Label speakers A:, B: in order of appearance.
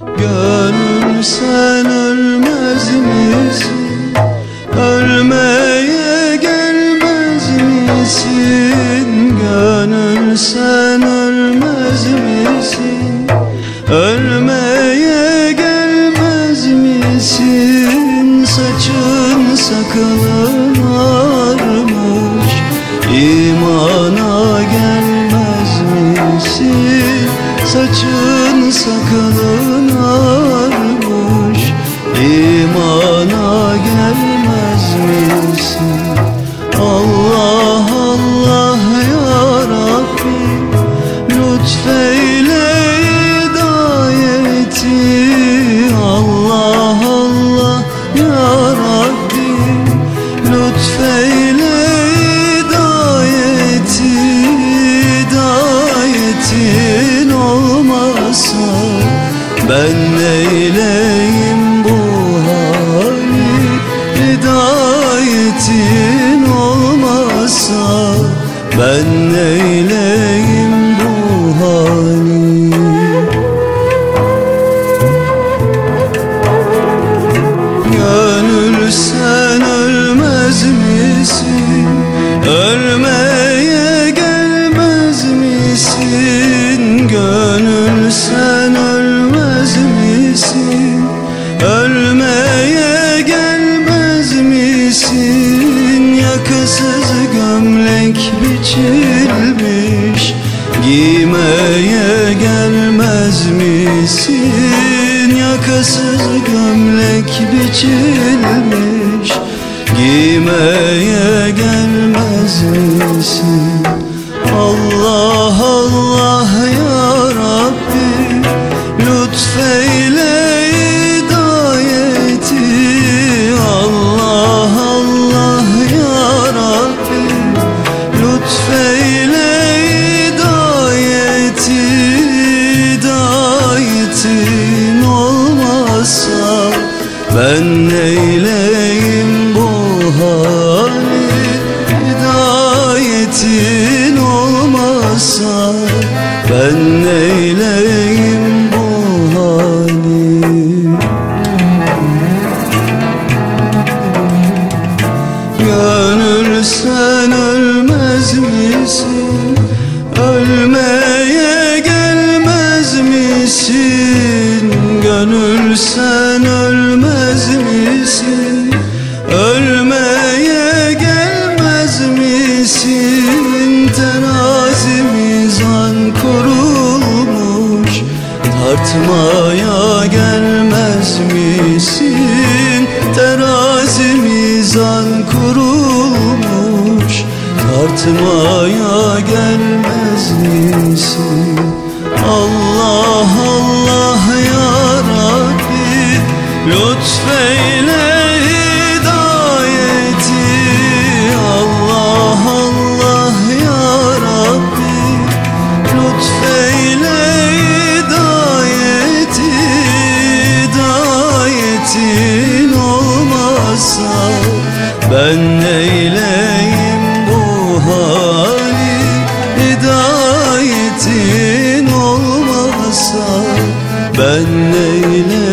A: Gönül sen ölmez misin? Ölmeye gelmez misin? Gönül sen ölmez misin? Ölmeye gelmez misin? Saçın sakalın Saçın sakalın armış İmana gelmez misin? Allah Allah ya Rabbi Lütfeyle hidayeti Allah Allah ya Rabbi Lütfeyle Ben neyleyim gömlek biçilmiş Giymeye gelmez misin? Yakasız gömlek biçilmiş Giymeye gelmez misin? Olmazsa Ben neyleyim bu hali Hidayetin olmazsa Ben neyleyim bu hali Gönül sen ölmez misin? Ölmeye Gönül sen ölmez misin? Ölmeye gelmez misin? Terazi mizan kurulmuş Tartmaya gelmez misin? Terazi mizan kurulmuş Tartmaya lütfeyle hidayeti Allah Allah ya Rabbi. Lütfeyle hidayeti hidayetin olmasa ben neyleyim bu hali? Hidayetin olmasa ben neyleyim?